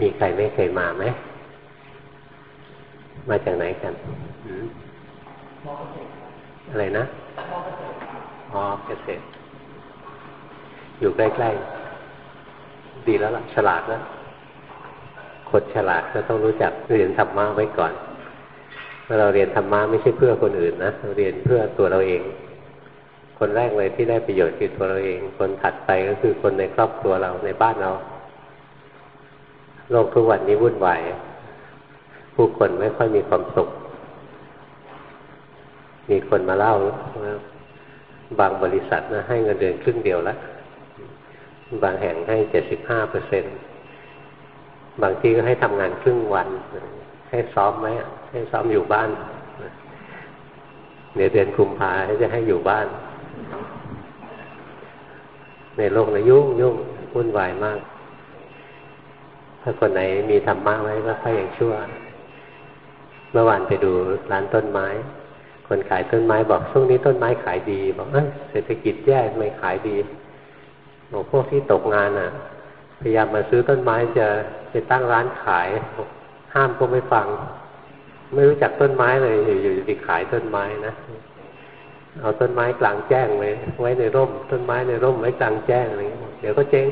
มีใครไม่เคยมาไหม มาจากไหนกันอะไรนะอ๋อเกษตร อยู่ใกล้ๆ ดีแล้วล่ะ ฉลาดแล้วคนฉลาดก็ต้องรู้จักเรียนธรรมะไว้ก่อนเมื่อเราเรียนธรรมะไม่ใช่เพื่อคนอื่นนะเราเรียนเพื่อตัวเราเอง คนแรกเลยที่ได้ประโยชน์คือตัวเราเอง คนถัดไปก็คือคนในครอบครัวเราในบ้านเรา โลกทุกวันนี้วุ่นวายผู้คนไม่ค่อยมีความสุข มีคนมาเล่าว่าบางบริษัทนะให้เงินเดือนครึ่งเดียวแล้วบางแห่งให้เจ็ดสิบห้าเปอร์เซ็นบางที่ก็ให้ทำงานครึ่งวัน ให้ซ้อมไหมให้ซ้อมอยู่บ้านเดี๋ยวเดือนคุมภาจะให้อยู่บ้าน ในโลกนะยุ่งยุ่งวุ่นวายมาก ถ้าคนไหนมีธรรมะไว้ก็ค่อยยังชั่ว เมื่อวานไปดูร้านต้นไม้ คนขายต้นไม้บอกช่วงนี้ต้นไม้ขายดี บอกเอเศรษฐกิจแย่ไม่ขายดีบอกพวกที่ตกงานอะ พยายามมาซื้อต้นไม้จะไปตั้งร้านขายห้ามก็ไม่ฟัง ไม่รู้จักต้นไม้เลยอยู่ๆจะไปขายต้นไม้นะเอาต้นไม้กลางแจ้งไว้ไว้ในร่ม ต้นไม้ในร่มไว้กลางแจ้งอะไรเงี้ยเดี๋ยวก็เจ๊ง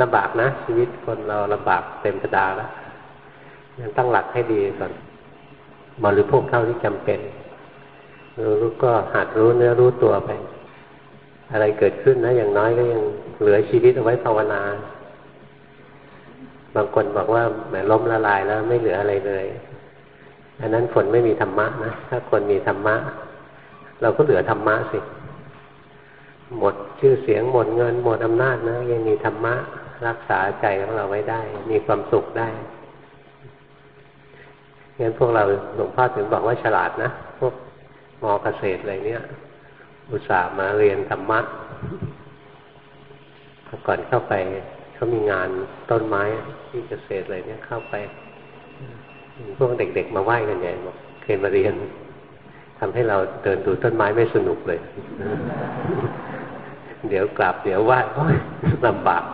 ลำบากนะชีวิตคนเราลำบากเต็มกระดาแล้วยังตั้งหลักให้ดีก่อนบริโภคเท่าที่จำเป็นรู้ก็หัดรู้เนื้อรู้ตัวไป อะไรเกิดขึ้นนะ อย่างน้อยก็ยังเหลือชีวิตเอาไว้ภาวนา บางคนบอกว่าแหมล้มละลายแล้ว ไม่เหลืออะไรเลยอันนั้นคนไม่มีธรรมะนะถ้าคนมีธรรมะ เราก็เหลือธรรมะสิ หมดชื่อเสียงหมดเงินหมดอำนาจนะยังมีธรรมะรักษาใจของเราไว้ได้ มีความสุขได้งั้นพวกเราหลวงพ่อถึงบอกว่าฉลาดนะ พวกมอเกษตรอะไรเนี้ยอุตส่าห์มาเรียนธรรมะก่อนเข้าไปเขามีงานต้นไม้ที่เกษตรอะไรเนี้ยเข้าไป พวกเด็กๆมาไหว้กันใหญ่บอกเคยมาเรียน ทำให้เราเดินดูต้นไม้ไม่สนุกเลย เดี๋ยวกลับ เดี๋ยวไหว้ลำบาก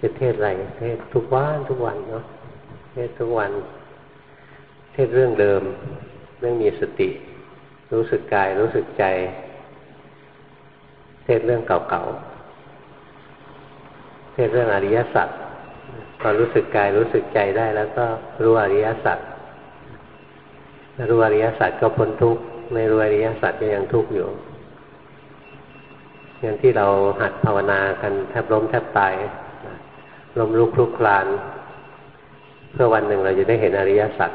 จะเทศอะไรเทศทุกวันทุกวันเนาะเทศทุกวัน เทศเรื่องเดิม เรื่องมีสติ รู้สึกกายรู้สึกใจ เทศเรื่องเก่าๆเทศเรื่องอริยสัจพอรู้สึกกายรู้สึกใจได้แล้วก็รู้อริยสัจ รู้อริยสัจก็พ้นทุกข์ไม่รู้อริยสัจก็ยังทุกข์อยู่อย่างที่เราหัดภาวนากันแทบล้มแทบตายล้มลุกคลุกคลาน เพื่อวันหนึ่งเราจะได้เห็นอริยสัจ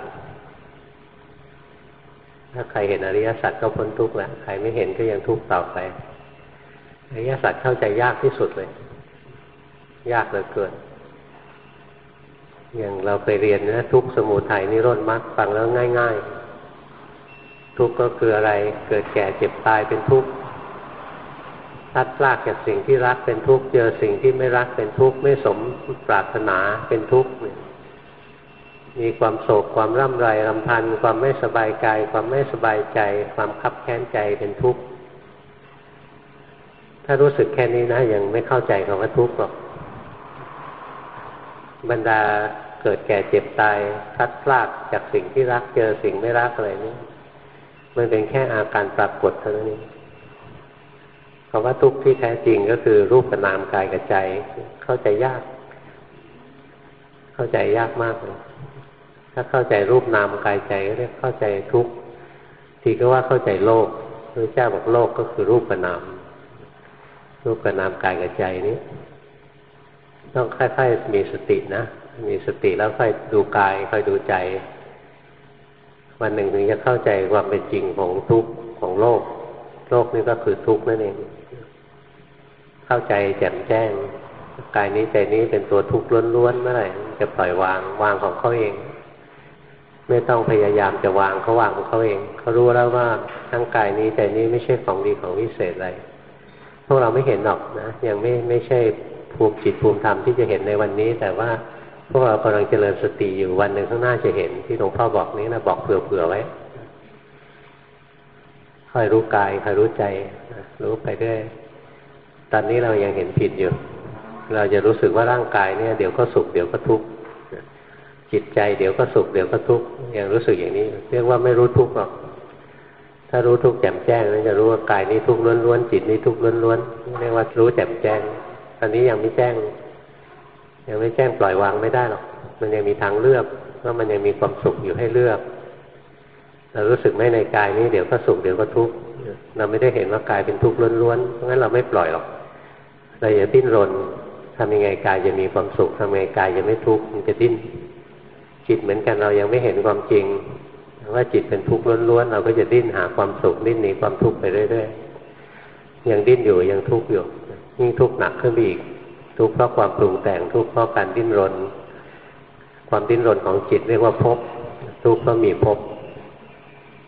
ถ้าใครเห็นอริยสัจก็พ้นทุกข์แล้วใครไม่เห็นก็ยังทุกข์ต่อไปอริยสัจเข้าใจยากที่สุดเลย ยากเหลือเกินอย่างเราเคยเรียนนะทุกสมุทัยนิโรธมรรคฟังแล้วง่าย ๆ ทุกข์ก็คืออะไร เกิดแก่เจ็บตายเป็นทุกข์พัดพลากจากสิ่งที่รักเป็นทุกข์ เจอสิ่งที่ไม่รักเป็นทุกข์ ไม่สมปรารถนาเป็นทุกข์ มีความโศกความร่ำไรรำพัน ความไม่สบายกาย ความไม่สบายใจ ความคับแค้นใจเป็นทุกข์ ถ้ารู้สึกแค่นี้นะ ยังไม่เข้าใจคำว่าทุกข์หรอก บรรดาเกิดแก่เจ็บตายพัดพลากจากสิ่งที่รัก เจอสิ่งไม่รักอะไรนี่ มันเป็นแค่อาการปรากฏเท่านั้นเองคำว่าทุกข์ที่แท้จริงก็คือรูปกับนามกายกับใจ เข้าใจยาก เข้าใจยากมากเลยถ้าเข้าใจรูปนามกายใจก็เรียกเข้าใจทุกข์ทีก็ว่าเข้าใจโลกพระเจ้าบอกโลกก็คือรูปกับนาม รูปกับนามกายกับใจนี้ ต้องค่อยๆมีสตินะ มีสติแล้วค่อยดูกายค่อยดูใจ วันหนึ่งถึงจะเข้าใจความเป็นจริงของทุกข์ของโลก โลกนี้ก็คือทุกข์นั่นเอง เข้าใจแจ่มแจ้งกายนี้ใจนี้เป็นตัวทุกข์ล้วนๆเมื่อไหร่จะปล่อยวางวางของเขาเอง ไม่ต้องพยายามจะวางเขาวางของเขาเองเขารู้แล้วว่าทั้งกายนี้ใจนี้ไม่ใช่ของดีของวิเศษอะไรพวกเราไม่เห็นหรอกนะยังไม่ไม่ใช่ภูมิจิตภูมิธรรมที่จะเห็นในวันนี้ แต่ว่า พวกเรากำลังเจริญสติอยู่วันหนึ่งข้างหน้าจะเห็นที่หลวงพ่อบอกนี้นะบอกเผื่อๆไว้คอยรู้กายคอยรู้ใจรู้ไปเรื่อยตอนนี้เรายังเห็นผิดอยู่ เราจะรู้สึกว่าร่างกายเนี่ยเดี๋ยวก็สุขเดี๋ยวก็ทุกข์จิตใจเดี๋ยวก็สุขเดี๋ยวก็ทุกข์ยังรู้สึกอย่างนี้ เรียกว่าไม่รู้ทุกข์หรอกถ้ารู้ทุกข์แจ่มแจ้งนั้นจะรู้ว่ากายนี้ทุกข์ล้วนๆจิตนี้ทุกข์ล้วนๆเรียกว่ารู้แจ่มแจ้ง ตอนนี้ยังไม่แจ้ง ยังไม่แจ้งปล่อยวางไม่ได้หรอก มันยังมีทางเลือกว่ามันยังมีความสุขอยู่ให้เลือกเรารู้สึกไหมในกายนี้เดี๋ยวก็สุขเดี๋ยวก็ทุกข์เราไม่ได้เห็นว่ากายเป็นทุกข์ล้วนๆเพราะงั้นเราไม่ปล่อยหรอกเราอย่าดิ้นรนทำยังไงกายจะมีความสุขทำยังไงกายจะไม่ทุกข์มันจะดิ้นจิตเหมือนกันเรายังไม่เห็นความจริง ว่าจิตเป็นทุกข์ล้วนๆเราก็จะดิ้นหาความสุขดิ้นหนีความทุกข์ไปเรื่อยๆยังดิ้นอยู่ยังทุกข์อยู่ยิ่งทุกข์หนักขึ้นไปอีก ทุกข์เพราะความปรุงแต่งทุกข์เพราะการดิ้นรน ความดิ้นรนของจิตเรียกว่าภพทุกข์เพราะมีภพ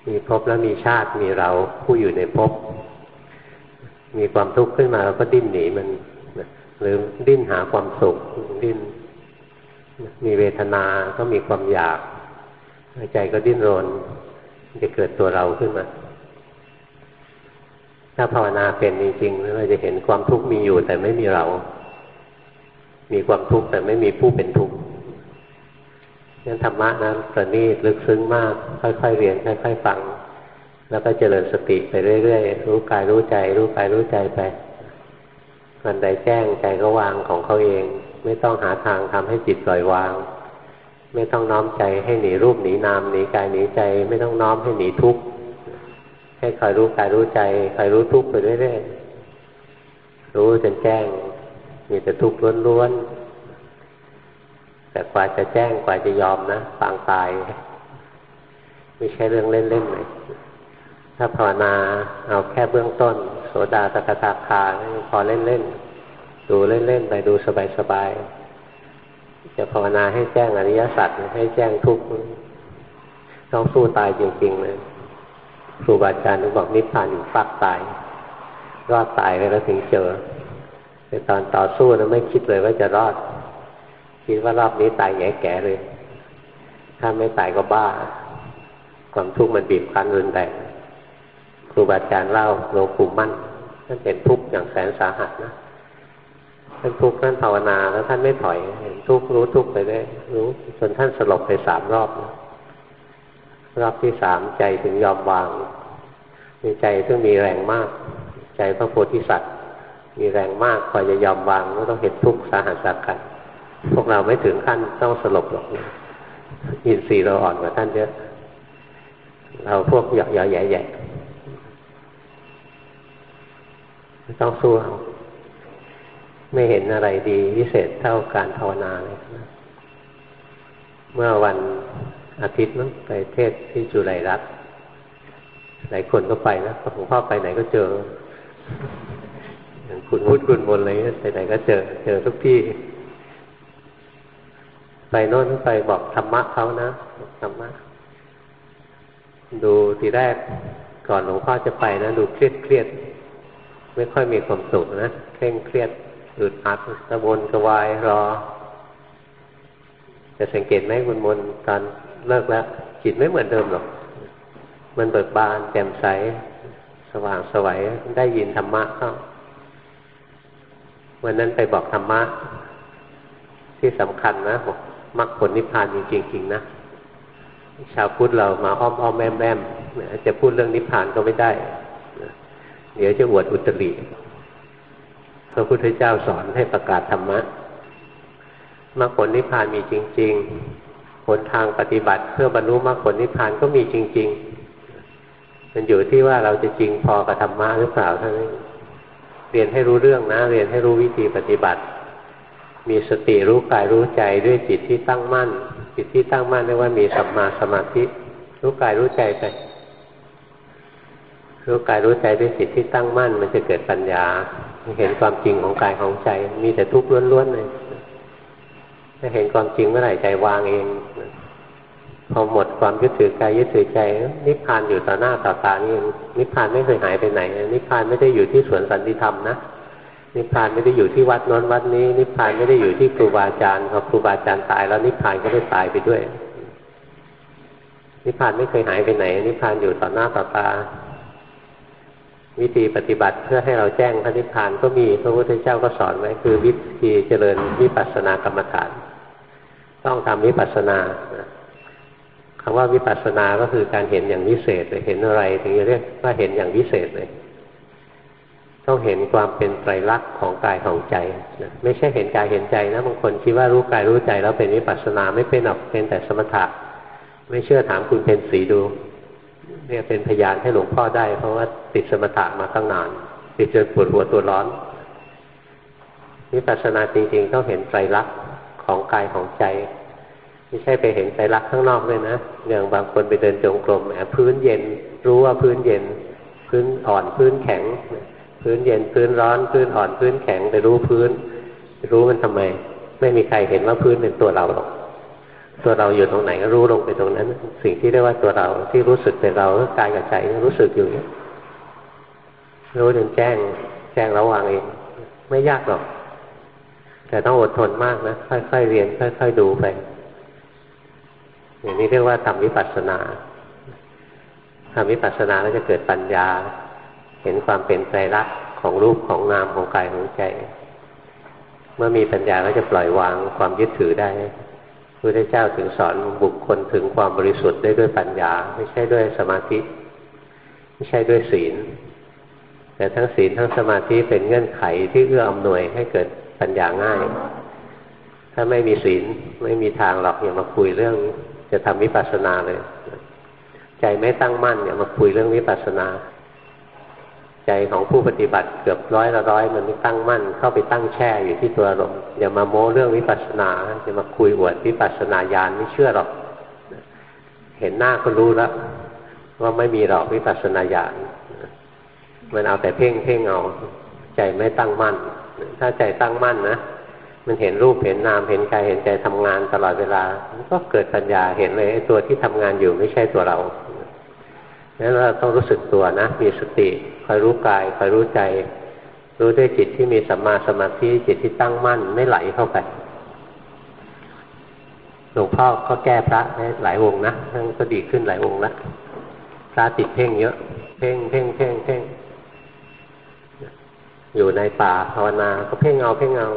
มีภพแล้วมีชาติมีเราผู้อยู่ในภพมีความทุกข์ขึ้นมาเราก็ดิ้นหนีมันหรือดิ้นหาความสุขดิ้น มีเวทนาก็มีความอยาก ใจก็ดิ้นรน จะเกิดตัวเราขึ้นมา ถ้าภาวนาเป็นจริงๆเราจะเห็นความทุกข์มีอยู่แต่ไม่มีเรา มีความทุกข์แต่ไม่มีผู้เป็นทุกข์นั้นธรรมะนะประณีตลึกซึ้งมาก ค่อยๆเรียนค่อยๆฟัง แล้วก็เจริญสติไปเรื่อยๆรู้กายรู้ใจ รู้กายรู้ใจไปมันใดแจ้งใจก็วางของเขาเอง ไม่ต้องหาทางทำให้จิตปล่อยวาง ไม่ต้องน้อมใจให้หนีรูปหนีนามหนีกายหนีใจ ไม่ต้องน้อมให้หนีทุกข์ให้คอยรู้กายรู้ใจคอยรู้ทุกข์ไปเรื่อยๆรู้จนแจ้ง มีแต่ทุกข์ล้วนๆ แต่กว่าจะแจ้งกว่าจะยอมนะปางตาย ไม่ใช่เรื่องเล่นๆเลยถ้าภาวนาเอาแค่เบื้องต้น โสดาสกทาคาพอเล่นๆ ดูเล่นๆ ไปดูสบายๆ จะภาวนาให้แจ้งอริยสัจให้แจ้งทุกข์ต้องสู้ตายจริงๆเลยครูบาอาจารย์บอกนิพพานอยู่ฟักตาย รอดตายไปแล้วถึงเจอ ในตอนต่อสู้นะไม่คิดเลยว่าจะรอด คิดว่ารอบนี้ตายแง่แก่เลย ถ้าไม่ตายก็บ้า ความทุกข์มันบีบคั้นรุนแรงครูบาอาจารย์เล่าหลวงปู่มั่นท่านเป็นทุกข์อย่างแสนสาหัสนะท่านทุกข์ท่านภาวนาแล้วท่านไม่ถอยเห็นทุกข์รู้ทุกข์ไปได้รู้จนท่านสลบไปสามรอบนะรอบที่สามใจถึงยอมวาง มีใจซึ่งมีแรงมาก ใจพระโพธิสัตว์ มีแรงมากพอจะยอมวางก็ต้องเห็นทุกข์สาหัสสักกัน พวกเราไม่ถึงขั้นต้องสลบหรอกอินทรีย์เราอ่อนกว่าท่านเยอะ เราพวกหยอกหยอแย่แย่ต้องสู้เอาไม่เห็นอะไรดีพิเศษเท่าการภาวนาเลยนะเมื่อวันอาทิตย์มั้งไปเทศที่จุไรรัตหลายคนก็ไปนะหลวงพ่อไปไหนก็เจอ คุณพุทธคุณบนอะไรไปไหนก็เจอ เจอทุกที่ ไปโน่นไปบอกธรรมะเขานะธรรมะ ดูทีแรกก่อนหลวงพ่อจะไปนะ ดูเครียดเครียดไม่ค่อยมีความสุขนะเคร่งเครียดอึดอัดกระวนกระวายรอ จะสังเกตไหมคุณมนตอนเลิกแล้วจิตไม่เหมือนเดิมหรอก มันเบิกบานแจ่มใส สว่างสวัยได้ยินธรรมะเข้า วันนั้นไปบอกธรรมะที่สำคัญนะบอกมรรคผลนิพพานจริงๆนะชาวพุทธเรามาอ้อมอ้อมแม่มแม่มจะพูดเรื่องนิพพานก็ไม่ได้ เดี๋ยวจะอวดอุตริพระพุทธเจ้าสอนให้ประกาศธรรมะมรรคผลนิพพานมีจริงๆผลทางปฏิบัติเพื่อบรรลุมรรคผลนิพพานก็มีจริง ๆ มันอยู่ที่ว่าเราจะจริงพอกับธรรมะหรือเปล่าเท่านั้น เรียนให้รู้เรื่องนะ เรียนให้รู้วิธีปฏิบัติ มีสติรู้กายรู้ใจด้วยจิตที่ตั้งมั่น จิตที่ตั้งมั่นเรียกว่ามีสัมมาสมาธิ รู้กายรู้ใจไป รู้กายรู้ใจด้วยจิตที่ตั้งมั่น มันจะเกิดปัญญา เห็นความจริงของกายของใจ มีแต่ทุกข์ล้วนๆเลยถ้าเห็นความจริงเมื่อไหร่ใจวางเอง พอหมดความยึดถือกายยึดถือใจนิพพานอยู่ต่อหน้าต่อตานี่นิพพานไม่เคยหายไปไหน นิพพานไม่ได้อยู่ที่สวนสันติธรรมนะนิพพานไม่ได้อยู่ที่วัดนอนวัดนี้ นิพพานไม่ได้อยู่ที่ครูบาอาจารย์พอครูบาอาจารย์ตายแล้วนิพพานก็ไม่ตายไปด้วย นิพพานไม่เคยหายไปไหน นิพพานอยู่ต่อหน้าต่อตา วิธีปฏิบัติเพื่อให้เราแจ้งพระนิพพานก็มีพระพุทธเจ้าก็สอนไว้คือวิธีเจริญวิปัสสนากรรมฐาน ต้องทำวิปัสสนา คำว่าวิปัสสนาก็คือการเห็นอย่างวิเศษเลยเห็นอะไร ถึงจะเรียกว่าเห็นอย่างวิเศษเลย ต้องเห็นความเป็นไตรลักษณ์ของกายของใจนะไม่ใช่เห็นกายเห็นใจนะบางคนคิดว่ารู้กายรู้ใจแล้วเป็นวิปัสสนาไม่เป็นหรอกเป็นแต่สมถะ ไม่เชื่อถามคุณเพนสีดูเนี่ยเป็นพยานให้หลวงพ่อได้ เพราะว่าติดสมถะมาตั้งนาน ติดจนปวดหัวตัวร้อนวิปัสสนาจริงๆต้องเห็นไตรลักษณ์ของกายของใจ ไม่ใช่ไปเห็นไตรลักข้างนอกเลยนะอย่างบางคนไปเดินจงกรมแหมพื้นเย็น รู้ว่าพื้นเย็น พื้นอ่อนพื้นแข็ง พื้นเย็นพื้นร้อน พื้นอ่อนพื้นแข็งไปรู้พื้น รู้มันทำไม ไม่มีใครเห็นว่าพื้นเป็นตัวเราหรอกตัวเราอยู่ตรงไหนก็รู้ลงไปตรงนั้น สิ่งที่เรียกว่าตัวเราที่รู้สึกเป็นเรากายกับใจรู้สึกอยู่เนี่ยรู้จนแจ้งแจ้งระวางเอง ไม่ยากหรอก แต่ต้องอดทนมากนะค่อยๆเรียนค่อยๆดูไป อย่างนี้เรียกว่าทำวิปัสสนาทำวิปัสสนาแล้วจะเกิดปัญญา เห็นความเป็นใจรักของรูปของนามของกายของใจ เมื่อมีปัญญาก็จะปล่อยวางความยึดถือได้พระเจ้าถึงสอนบุคคลถึงความบริสุทธิ์ได้ด้วยปัญญา ไม่ใช่ด้วยสมาธิ ไม่ใช่ด้วยศีล แต่ทั้งศีลทั้งสมาธิเป็นเงื่อนไขที่เอื้ออำนวยให้เกิดปัญญาง่าย ถ้าไม่มีศีลไม่มีทางหรอกอย่ามาคุยเรื่อง จะทำวิปัสสนาเลย ใจไม่ตั้งมั่นอย่ามาคุยเรื่องวิปัสสนา ใจของผู้ปฏิบัติเกือบร้อยละร้อยมันไม่ตั้งมั่น เข้าไปตั้งแช่อยู่ที่ตัวอารมณ์อย่ามาโม้เรื่องวิปัสสนาอย่ามาคุยอวดวิปัสสนาญาณไม่เชื่อหรอก เห็นหน้าก็รู้แล้วว่าไม่มีหรอกวิปัสสนาญาณมันเอาแต่เพ่งเพ่งเอา ใจไม่ตั้งมั่น ถ้าใจตั้งมั่นนะ มันเห็นรูปเห็นนามเห็นกายเห็นใจทำงานตลอดเวลาก็เกิดปัญญาเห็นเลยไอ้ตัวที่ทำงานอยู่ไม่ใช่ตัวเรานั้นเราต้องรู้สึกตัวนะ มีสติคอยรู้กายคอยรู้ใจ รู้ด้วยจิตที่มีสัมมาสมาธิจิตที่ตั้งมั่นไม่ไหลเข้าไปหลวงพ่อก็แก้พระหลายองค์นะท่านก็ดีขึ้นหลายองค์แล้วพระติดเพ่งเยอะ เพ่งเพ่งเพ่งเพ่งอยู่ในป่าภาวนาก็เพ่งเอาเพ่งเอา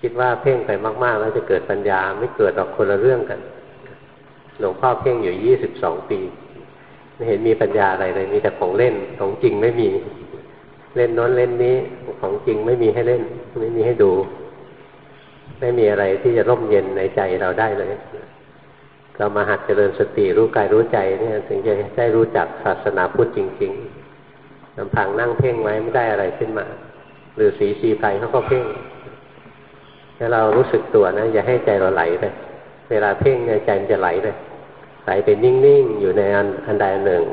คิดว่าเพ่งไปมาก ๆ แล้วจะเกิดปัญญาไม่เกิดหรอกคนละเรื่องกันหลวงพ่อเพ่งอยู่ยี่สิบสองปี ไม่เห็นมีปัญญาอะไรเลย มีแต่ของเล่นของจริงไม่มี เล่นน้นเล่นนี้ของจริงไม่มีให้เล่น ไม่มีให้ดู ไม่มีอะไรที่จะร่มเย็นในใจเราได้เลยเรามาหัดเจริญสติรู้กายรู้ใจเนี่ยถึงจะได้รู้จักศาสนาพุทธจริงๆลำพังนั่งเพ่งไว้ไม่ได้อะไรขึ้นมา หรือสีชีไพรเขาก็เพ่ง ถ้าเรารู้สึกตัวนะอย่าให้ใจเราไหลไป เวลาเพ่งใจมันจะไหลไปไหลไปนิ่งๆอยู่ในอันอันใดอันหนึ่ง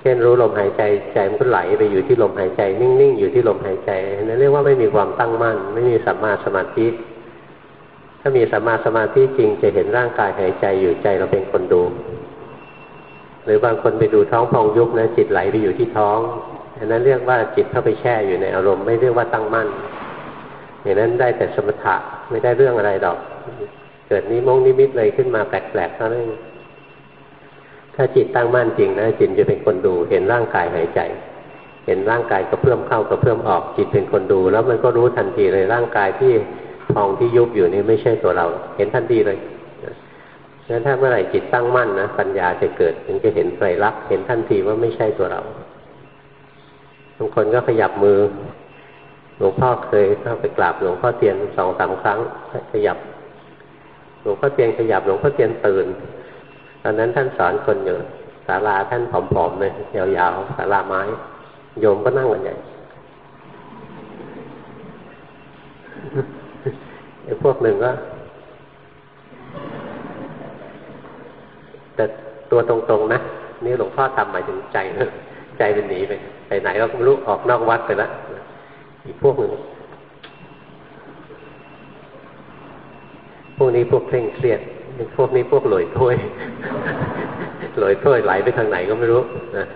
เช่นรู้ลมหายใจใจมันก็ไหลไปอยู่ที่ลมหายใจ นิ่งๆอยู่ที่ลมหายใจนั่นเรียกว่าไม่มีความตั้งมั่น ไม่มีสัมมาสมาธิถ้ามีสัมมาสมาธิจริงจะเห็นร่างกายหายใจอยู่ใจเราเป็นคนดู หรือบางคนไปดูท้องพองยุบนะจิตไหลไปอยู่ที่ท้องอันนั้นเรียกว่าจิตเข้าไปแช่อยู่ในอารมณ์ไม่เรียกว่าตั้งมั่น อย่างนั้นได้แต่สมถะไม่ได้เรื่องอะไรดอก เกิดนิมงนิมิตเลยขึ้นมาแปลกๆเท่านั้นถ้าจิตตั้งมั่นจริงนะจิตจะเป็นคนดู เห็นร่างกายหายใจ เห็นร่างกายกระเพื่อมเข้ากระเพื่อมออกจิตเป็นคนดู แล้วมันก็รู้ทันทีเลยร่างกายที่พองที่ยุบอยู่นี่ไม่ใช่ตัวเรา เห็นทันทีเลยงั้นถ้าเมื่อไหร่จิตตั้งมั่นนะปัญญาจะเกิดถึงจะเห็นไตรลักษณ์เห็นทันทีว่าไม่ใช่ตัวเราบางคนก็ขยับมือ หลวงพ่อเคยเข้าไปกราบหลวงพ่อเตียนสองสามครั้งขยับ หลวงพ่อเตียนขยับหลวงพ่อเตียนตื่นตอนนั้นท่านสอนคนอยู่ศาลาท่านผอมๆเลยยาวๆศาลาไม้ โยมก็นั่งกันใหญ่ไอ้พวกหนึ่งก็ แต่ตัวตรงๆนะนี่หลวงพ่อทำหมายถึงใจใจเป็นหนีไป ไปไหนก็ไม่รู้ออกนอกวัดไปแล้ว อีกพวกหนึ่งพวกนี้พวกเคร่งเครียดพวกนี้พวกหลอยถ้วยหลอยถ้วยไหลไปทางไหนก็ไม่รู้นะ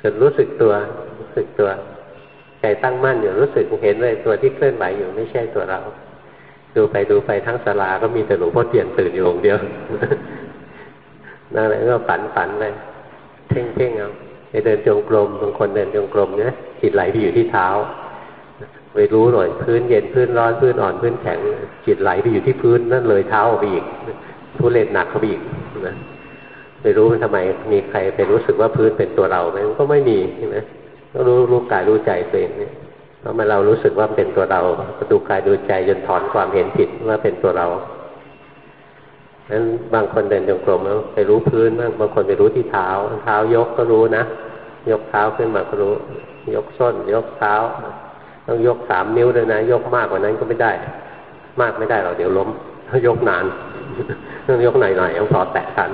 จนรู้สึกตัวรู้สึกตัวใจตั้งมั่นอยู่รู้สึกเห็นเลยตัวที่เคลื่อนไหวอยู่ไม่ใช่ตัวเรา ดูไปดูไปทั้งศาลาก็มีแต่หลวงพ่อเตียนตื่นอยู่องเดียวนั่นแหละก็ฝันฝันเลยเพ่งเพ่งเอา ไปเดินจงกรมบางคนเดินจงกรมเนี่ยจิตไหลไปอยู่ที่เท้าไปรู้หน่อยพื้นเย็นพื้นร้อนพื้นอ่อนพื้นแข็งจิตไหลไปอยู่ที่พื้นนั่นเลยเท้าออกไปอีกทุเรศหนักเข้าไปอีกนะไปรู้ทำไมมีใครไปรู้สึกว่าพื้นเป็นตัวเราไหมมันก็ไม่มีใช่ไหมก็รู้รู้กายรู้ใจตัวเองเนี่ยเพราะมันเรารู้สึกว่าเป็นตัวเราดูกายดูใจจนถอนความเห็นผิดว่าเป็นตัวเรา นั้นบางคนเดินจงกรมแล้วไปรู้พื้นบ้างบางคนไปรู้ที่เท้า เท้ายกก็รู้นะ ยกเท้าขึ้นมาก็รู้ ยกส้น ยกเท้า ต้องยกสามนิ้วเลยนะ ยกมากกว่านั้นก็ไม่ได้ มากไม่ได้หรอกเดี๋ยวล้มถ้ายกนานต้องยกหน่อยๆต้องพอแตะทัน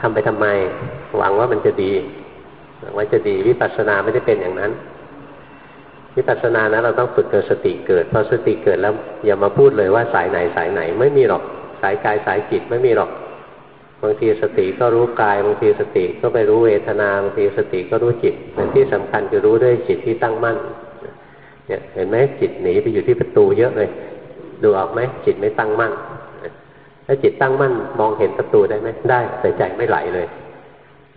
ทำไปทำไม หวังว่ามันจะดีหวังว่าจะดีวิปัสสนาไม่ได้เป็นอย่างนั้น วิปัสสนานะเราต้องฝึกเกิดสติเกิดพอสติเกิดแล้วอย่ามาพูดเลยว่าสายไหนสายไหน ไม่มีหรอกสายกายสายจิตไม่มีหรอก บางทีสติก็รู้กายบางทีสติก็ไปรู้เวทนาบางทีสติก็รู้จิตแต่ที่สำคัญคือรู้ด้วยจิตที่ตั้งมั่นเนี่ยเห็นไหมจิตหนีไปอยู่ที่ประตูเยอะเลย ดูออกไหมจิตไม่ตั้งมั่นถ้าจิตตั้งมั่นมองเห็นประตูได้ไหมได้ แต่ใจไม่ไหลเลย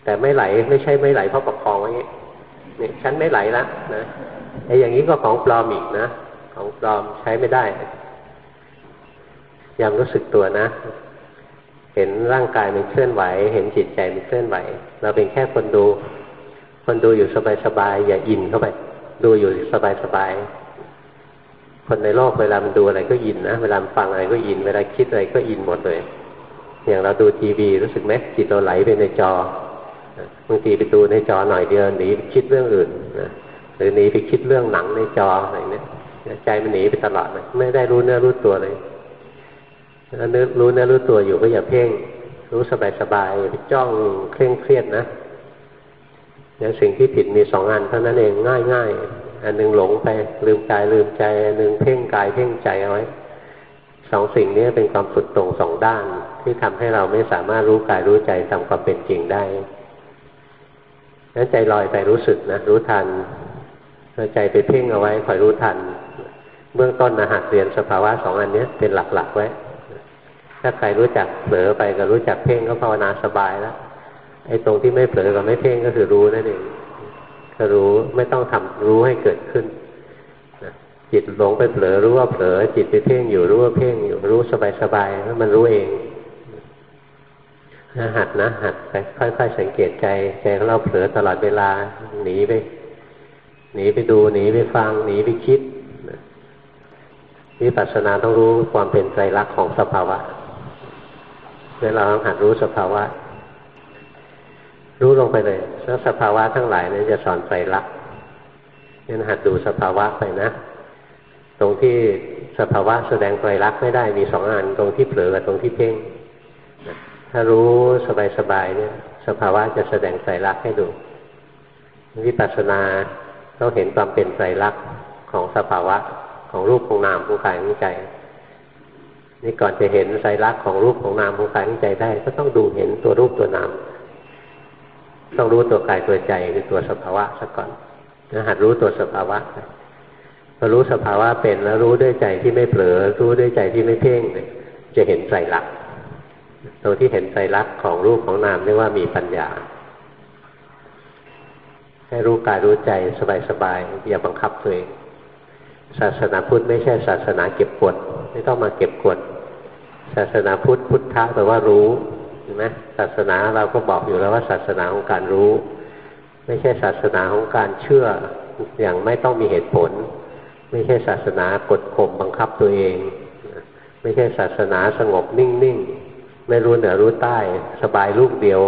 แต่ไม่ไหลไม่ใช่ไม่ไหลเพราะประคองไว้เนี่ยฉันไม่ไหลแล้วนะ ไอ้อย่างนี้ก็ของปลอมอีกนะ ของปลอมใช้ไม่ได้ยามรู้สึกตัวนะ เห็นร่างกายมันเคลื่อนไหว เห็นจิตใจมันเคลื่อนไหว เราเป็นแค่คนดู คนดูอยู่สบายๆอย่าอินเข้าไป ดูอยู่สบายๆคนในโลกเวลามันดูอะไรก็อินนะเวลาฟังอะไรก็อิน เวลาคิดอะไรก็อินหมดเลย อย่างเราดูทีวีรู้สึกไหมจิตเราไหลไปในจอบางทีไปดูในจอหน่อยเดียวหนีคิดเรื่องอื่นนะ หรือหนีไปคิดเรื่องหนังในจออะไรเนี่ยใจมันหนีไปตลอดเลยไม่ได้รู้เนื้อรู้ตัวเลยถ้ารู้เนื้อรู้ตัวอยู่ก็อย่าเพ่ง รู้สบายสบายอย่าไปจ้องเคร่งเครียดนะเนี่ยสิ่งที่ผิดมีสองอันเท่านั้นเองง่ายง่ายอันหนึ่งหลงไปลืมกายลืมใจ อันหนึ่งเพ่งกายเพ่งใจเอาไว้สองสิ่งนี้เป็นความสุดตรงสองด้าน ที่ทำให้เราไม่สามารถรู้กายรู้ใจตามความเป็นจริงได้นั้นใจลอยไปรู้สึกนะรู้ทัน ใจไปเพ่งเอาไว้คอยรู้ทัน เบื้องต้นนะหัดเรียนสภาวะสองอันนี้เป็นหลักๆไว้ ถ้าใครรู้จักเผลอไปกับรู้จักเพ่งก็ภาวนาสบายแล้วไอ้ตรงที่ไม่เผลอกับไม่เพ่งก็คือรู้นั่นเองก็รู้ไม่ต้องทำรู้ให้เกิดขึ้นจิตหลงไปเผลอรู้ว่าเผลอจิตไปเพ่งอยู่รู้ว่าเพ่งอยู่รู้สบายๆแล้วมันรู้เองหัดนะหัดไปค่อยๆสังเกตใจใจของเราเผลอตลอดเวลาหนีไป หนีไปดูหนีไปฟังหนีไปคิดวิปัสสนาต้องรู้ความเป็นไตรลักษณ์ของสภาวะเวลาเราหัดรู้สภาวะ รู้ลงไปเลยแล้วสภาวะทั้งหลายนี่จะสอนไตรลักษณ์นี่หัดดูสภาวะไปนะตรงที่สภาวะแสดงไตรลักษณ์ไม่ได้มีสองอันตรงที่เผลอกับตรงที่เพ่งถ้ารู้สบายๆเนี่ย สภาวะจะแสดงไตรลักษณ์ให้ดูวิปัสสนา ต้องเห็นความเป็นไตรลักษณ์ของสภาวะของรูปของนามของกายของใจ นี่ก่อนจะเห็นไตรลักษณ์ของรูปของนามของกายของใจได้ ก็ต้องดูเห็นตัวรูปตัวนามต้องรู้ตัวกายตัวใจคือตัวสภาวะซะก่อนนะหัดรู้ตัวสภาวะพอรู้สภาวะเป็นแล้วรู้ด้วยใจที่ไม่เผลอ รู้ด้วยใจที่ไม่เพ่งจะเห็นไตรลักษณ์ตรงที่เห็นไตรลักษณ์ของรูปของนามเรียกว่ามีปัญญา ให้รู้กายรู้ใจสบายๆ อย่าบังคับตัวเอง ศาสนาพุทธไม่ใช่ศาสนาเก็บกด ไม่ต้องมาเก็บกด ศาสนาพุทธพุทธะแปลว่ารู้เห็นไหมศาสนาเราก็บอกอยู่แล้วว่าศาสนาของการรู้ ไม่ใช่ศาสนาของการเชื่ออย่างไม่ต้องมีเหตุผล ไม่ใช่ศาสนากดข่มบังคับตัวเอง ไม่ใช่ศาสนาสงบนิ่งๆ ไม่รู้เหนือรู้ใต้ สบายลูกเดียว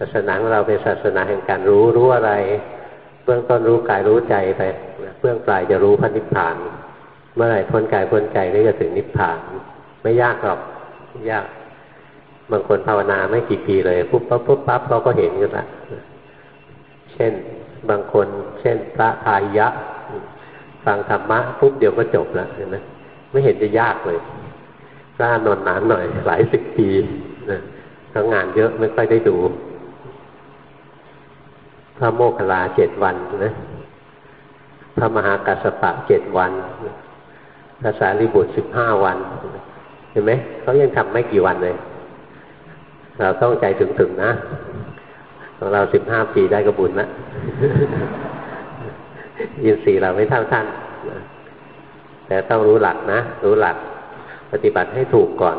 ศาสนาของเราเป็นศาสนาแห่งการรู้รู้อะไร เบื้องต้นรู้กายรู้ใจไปเบื้องปลายจะรู้พันธิพพาน เมื่อไหร่พ้นกายพ้นใจก็จะถึงนิพพาน ไม่ยากหรอกยากบางคนภาวนาไม่กี่ปีเลยปุ๊บปั๊บปุ๊บปั๊บเราก็เห็นกันละเช่นบางคน เช่นพระพายะ ฟังธรรมะปุ๊บเดียวก็จบแล้วเห็นไหมไม่เห็นจะยากเลยพระนอนนานหน่อยหลายสิบปีนะทั้งงานเยอะไม่ค่อยได้ดู พระโมคคัลลาเจ็ดวันนะพระมหากัสสปะเจ็ดวันภาษาลิบุตรสิบห้าวัน เห็นไหมเขายังทำไม่กี่วันเลย เราต้องใจถึงๆนะของเราสิบห้าปีได้กระบุญละยินสี่เราไม่เท่าท่านแต่ต้องรู้หลักนะ รู้หลัก ปฏิบัติให้ถูกก่อน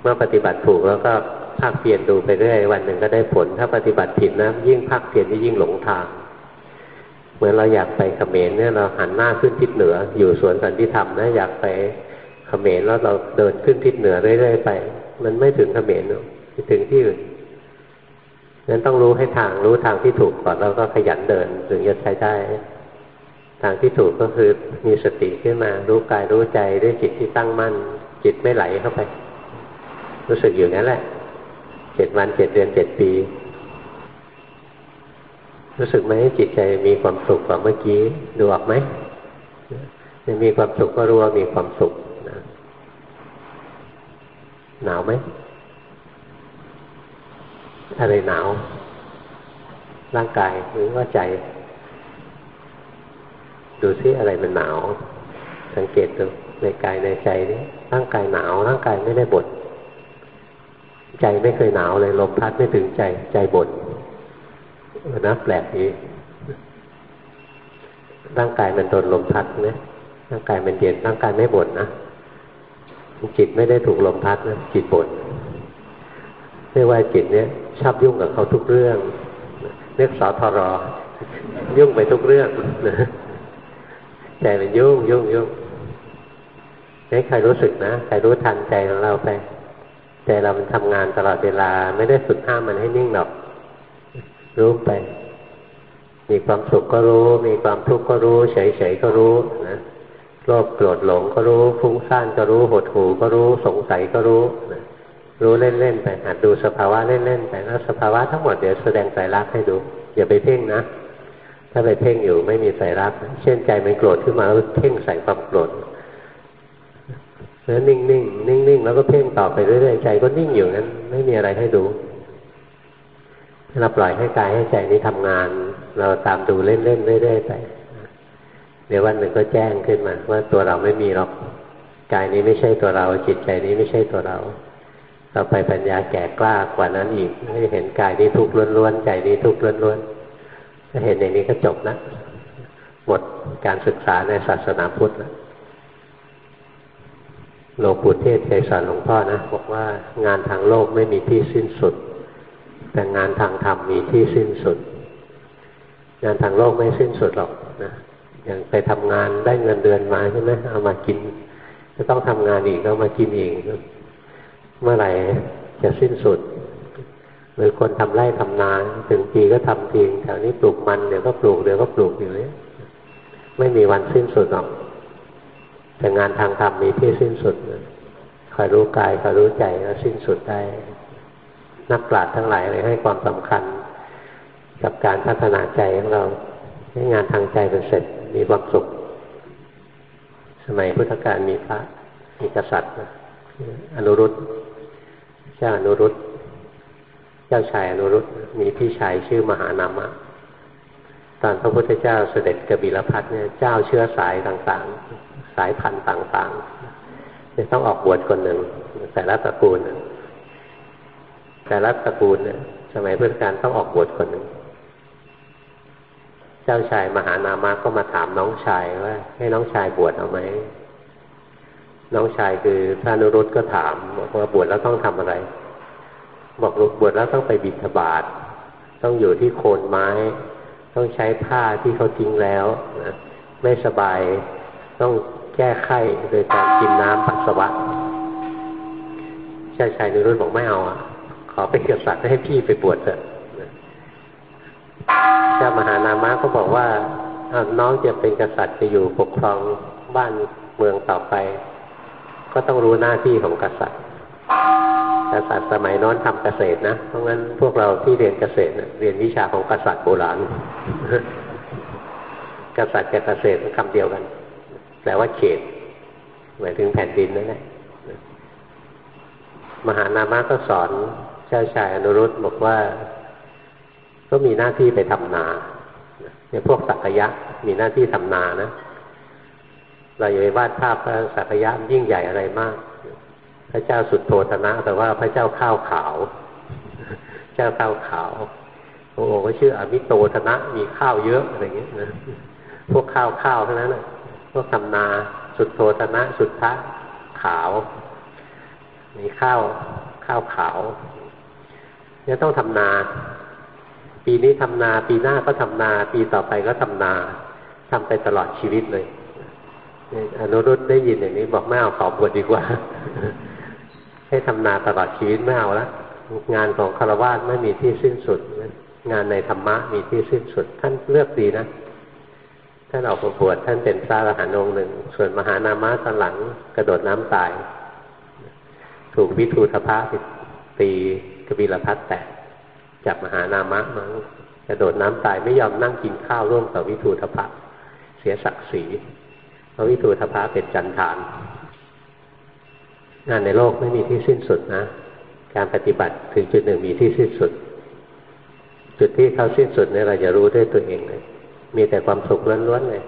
เมื่อปฏิบัติถูกแล้วก็ ภาคเพียรดูไปเรื่อยวันหนึ่งก็ได้ผล ถ้าปฏิบัติผิดนะยิ่งภาคเพียรยิ่งหลงทาง เหมือนเราอยากไปเขมรเนี่ยเราหันหน้าขึ้นทิศเหนือ อยู่สวนสันติธรรมนะอยากไปเขมรแล้วเราเดินขึ้นทิศเหนือเรื่อยๆไป มันไม่ถึงเขมรถึงที่อื่นนั้นต้องรู้ให้ทางรู้ทางที่ถูกก่อนแล้วก็ขยันเดินถึงจะใช้ได้ ทางที่ถูกก็คือมีสติขึ้นมา รู้กายรู้ใจด้วยจิตที่ตั้งมั่น จิตไม่ไหลเข้าไป รู้สึกอยู่นั่นแหละ เจ็ดวันเจ็ดเดือนเจ็ดปี รู้สึกไหมจิตใจมีความสุขกว่าเมื่อกี้ดูออกไหมมีความสุขก็รู้ว่ามีความสุขหนาวไหมอะไรหนาว ร่างกายหรือว่าใจ ดูซิอะไรมันหนาว สังเกตดูในกายในใจนี่ร่างกายหนาว ร่างกายไม่ได้บด ใจไม่เคยหนาวเลยลมพัดไม่ถึงใจใจบดนะแปลกดีร่างกายมันโดนลมพัดนะร่างกายมันเย็นร่างกายไม่บ่นนะจิตไม่ได้ถูกลมพัดนะจิตบ่นเรียกว่าจิตเนี้ยชอบยุ่งกับเขาทุกเรื่องเรียกสอทรอยุ่งไปทุกเรื่องใจมันยุ่งยุ่งยุ่งให้ใครรู้สึกนะใครรู้ทันใจของเราไป ใจเรามันทำงานตลอดเวลา ไม่ได้ฝึกห้ามมันให้นิ่งหรอกรู้ไป มีความสุขก็รู้ มีความทุกข์ก็รู้เฉยๆก็รู้นะโลภโกรธหลงก็รู้ฟุ้งซ่านก็รู้หดหู่ก็รู้สงสัยก็รู้นะรู้เล่นๆไปหัดดูสภาวะเล่นๆไปแล้วสภาวะทั้งหมดเดี๋ยวแสดงใจรักให้ดู อย่าไปเพ่งนะถ้าไปเพ่งอยู่ไม่มีใจรักเช่นใจมันโกรธขึ้นมาแล้วเพ่งใส่ความโกรธ แล้วนิ่งๆ นิ่งๆ แล้วก็เพ่งต่อไปเรื่อยๆ ใจก็นิ่งอยู่นั้น ไม่มีอะไรให้ดู เราปล่อยให้กายให้ใจนี้ทำงาน เราตามดูเล่นๆ เรื่อยๆ ไป เดี๋ยววันหนึ่งก็แจ้งขึ้นมา ว่าตัวเราไม่มีหรอก กายนี้ไม่ใช่ตัวเรา จิตใจนี้ไม่ใช่ตัวเรา เราไปปัญญาแก่กล้ากว่านั้นอีกให้เห็นกายนี้ทุกข์ล้วนๆ ใจนี้ทุกข์ล้วนๆ ถ้าเห็นอย่างนี้ก็จบนะ หมดการศึกษาในศาสนาพุทธแล้ว หลวงปู่เทศเคยสอนหลวงพ่อนะบอกว่างานทางโลกไม่มีที่สิ้นสุด แต่งานทางธรรมมีที่สิ้นสุด งานทางโลกไม่สิ้นสุดหรอกนะอย่างไปทำงานได้เงินเดือนมาใช่ไหมเอามากินจะต้องทำงานอีกก็มากินอีกเมื่อไหร่จะสิ้นสุดหรือคนทำไร่ทำนาถึงปีก็ทำทีแถวนี้ปลูกมันเดี๋ยวก็ปลูกเดี๋ยวก็ปลูกอยู่เลยไม่มีวันสิ้นสุดหรอก แต่งานทางธรรมมีที่สิ้นสุดคอยรู้กายคอยรู้ใจแล้วสิ้นสุดได้ นักปราชญ์ทั้งหลายเลยให้ความสำคัญ กับการพัฒนาใจของเราให้งานทางใจเป็นเสร็จมีความสุข สมัยพุทธกาลมีพระมีกษัตริย์อนุรุตเจ้าอนุรุตเจ้าชายอนุรุตมีพี่ชายชื่อมหานามะตอนพระพุทธเจ้าเสด็จกบิลพัทเนี่ยเจ้าเชื้อสายต่างๆ สายพันธุ์ต่างๆจะต้องออกบวชคนหนึ่งแต่ละตระกูล แต่ละตระกูลเนี่ยสมัยพุทธกาลต้องออกบวชคนหนึ่งเจ้าชายมหานามาก็มาถามน้องชายว่า ให้น้องชายบวชเอาไหมน้องชายคือพระนุรุตก็ถามบอกว่าบวชแล้วต้องทำอะไร บอกลูกบวชแล้วต้องไปบิณฑบาตต้องอยู่ที่โคนไม้ ต้องใช้ผ้าที่เขาทิ้งแล้วนะไม่สบาย ต้อง แก้ไข้โดยการกินน้ำปัสสาวะเจ้าชายนุรุตบอกไม่เอาอะ ขอเป็นกษัตริย์ให้พี่ไปบวชเถอะเจ้ามหานามะก็บอกว่าน้องจะเป็นกษัตริย์จะอยู่ปกครองบ้านเมืองต่อไป ก็ต้องรู้หน้าที่ของกษัตริย์ กษัตริย์สมัยน้อนทำเกษตรนะ เพราะงั้นพวกเราที่เรียนเกษตรเรียนวิชาของกษัตริย์โบราณ กษัตริย์กับเกษตรคำเดียวกัน แปลว่าเขตหมายถึงแผ่นดินนั่นแหละมหานามะก็สอนเจ้าชายอนุรุตบอกว่า ก็มีหน้าที่ไปทำนาเนี่ยพวกสักยะ มีหน้าที่ทำนานะ เราอย่าไปวาดภาพพระสักยะยิ่งใหญ่อะไรมาก พระเจ้าสุดโทธนะแต่ว่าพระเจ้าข้าวขาว เจ้าข้าวขาวโอ้โหก็ชื่ออมิโตธนะ มีข้าวเยอะอะไรเงี้ยนะพวกข้าวข้าวเท่านั้นนะ พวกทำนา สุดโทธนะ สุดพระขาว มีข้าวข้าวขาว เนี่ยต้องทำนา ปีนี้ทำนา ปีหน้าก็ทำนา ปีต่อไปก็ทำนาทำไปตลอดชีวิตเลยอนุรุตได้ยินอย่างนี้บอกไม่เอาขอบวชดีกว่า ให้ทำนาตลอดชีวิตไม่เอาละงานของคารวะไม่มีที่สิ้นสุด งานในธรรมะมีที่สิ้นสุด ท่านเลือกดีนะ ท่านออกประบวชท่านเป็นพระอรหันต์องค์หนึ่ง ส่วนมหานามะตอนหลังกระโดดน้ำตาย ถูกวิทูธพะตีกบิลพัทแตกจับมหานามะมากระโดดน้ำตายไม่ยอมนั่งกินข้าวร่วมกับวิทูธพะเสียศักดิ์ศรีเพราะวิทูธพะเป็นจันทาน งานในโลกไม่มีที่สิ้นสุดนะ การปฏิบัติถึงจุดหนึ่งมีที่สิ้นสุด จุดที่เขาสิ้นสุดเนี่ยเราจะรู้ด้วยตัวเองเลย มีแต่ความสุขล้วนๆเลย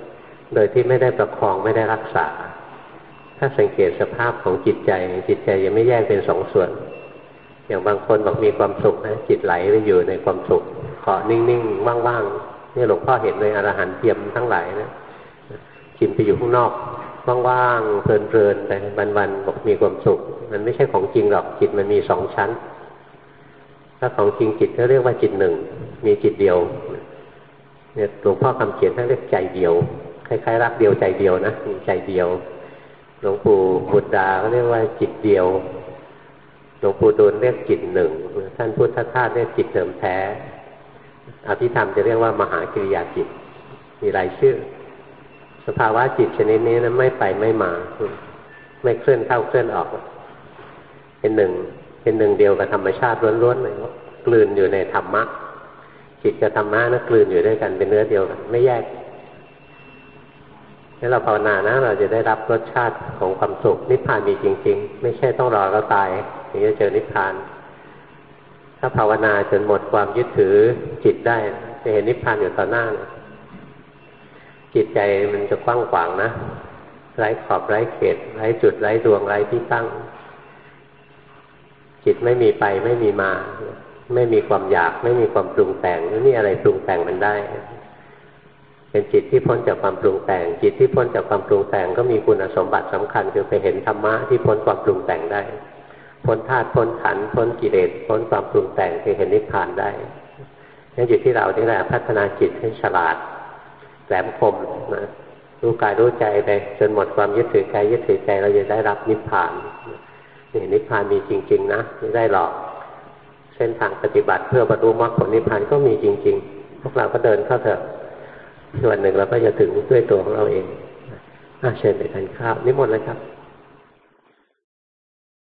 โดยที่ไม่ได้ประคองไม่ได้รักษา ถ้าสังเกตสภาพของจิตใจจิตใจยังไม่แยกเป็นสองส่วน อย่างบางคนบอกมีความสุขนะจิตไหลไปอยู่ในความสุขขอนิ่งๆว่างๆนี่หลวงพ่อเห็นในอรหันต์เทียมทั้งหลายนะจิตไปอยู่ข้างนอกว่างๆเพลินๆไปวันๆบอกมีความสุข มันไม่ใช่ของจริงหรอกจิตมันมีสองชั้น ถ้าของจริงจิตก็เรียกว่าจิตหนึ่ง มีจิตเดียว เนี่ยหลวงพ่อคำเขียนท่านเรียกใจเดียวคล้ายๆรักเดียวใจเดียวนะมีใจเดียว หลวงปู่บุตรดาเขาเรียกว่าจิตเดียว หลวงปู่ดูลเรียกจิตหนึ่งท่านพุทธทาสเรียกจิตเดิมแท้ อภิธรรมจะเรียกว่ามหากิริยาจิต มีหลายชื่อ สภาวะจิตชนิดนี้นะไม่ไปไม่มา ไม่เคลื่อนเข้าเคลื่อนออก เป็นหนึ่ง เป็นหนึ่งเดียวกับธรรมชาติล้วนๆเลยกลืนอยู่ในธรรมะ จิตกับธรรมะนะกลืนอยู่ด้วยกันเป็นเนื้อเดียวกัน ไม่แยกถ้าเราภาวนานะ เราจะได้รับรสชาติของความสุขนิพพานมีจริง ๆ ไม่ใช่ต้องรอเราตายถึงจะเจอนิพพาน ถ้าภาวนาจนหมดความยึดถือจิตได้ จะเห็นนิพพานอยู่ต่อหน้าเลยจิตใจมันจะกว้างขวางนะไร้ขอบไร้เขตไร้จุดไร้ดวงไร้ที่ตั้ง จิตไม่มีไปไม่มีมา ไม่มีความอยาก ไม่มีความปรุงแต่งนี่อะไรปรุงแต่งมันได้ เป็นจิตที่พ้นจากความปรุงแต่ง จิตที่พ้นจากความปรุงแต่ง ก็มีคุณสมบัติสำคัญ คือไปเห็นธรรมะที่พ้นความปรุงแต่งได้ พ้นธาตุพ้นขันพ้นกิเลสพ้นความปรุงแต่งคือเห็นนิพพานได้นั่นอยู่ที่เราที่แหละพัฒนาจิตให้ฉลาดแหลมคมนะรู้กายรู้ใจไปจนหมดความยึดถือกายยึดถือใจเราจะได้รับนิพพานนี่นิพพานมีจริง ๆ นะไม่ได้หรอก ส้นทางปฏิบัติเพื่อบรรลุมรรคผลนิพพานก็มีจริง ๆ พวกเราก็เดินเข้าเถอะส่วนหนึ่งเราก็จะถึงด้วยตัวของเราเองอาเชิญไปทานข้าวนิมนต์เลยครับ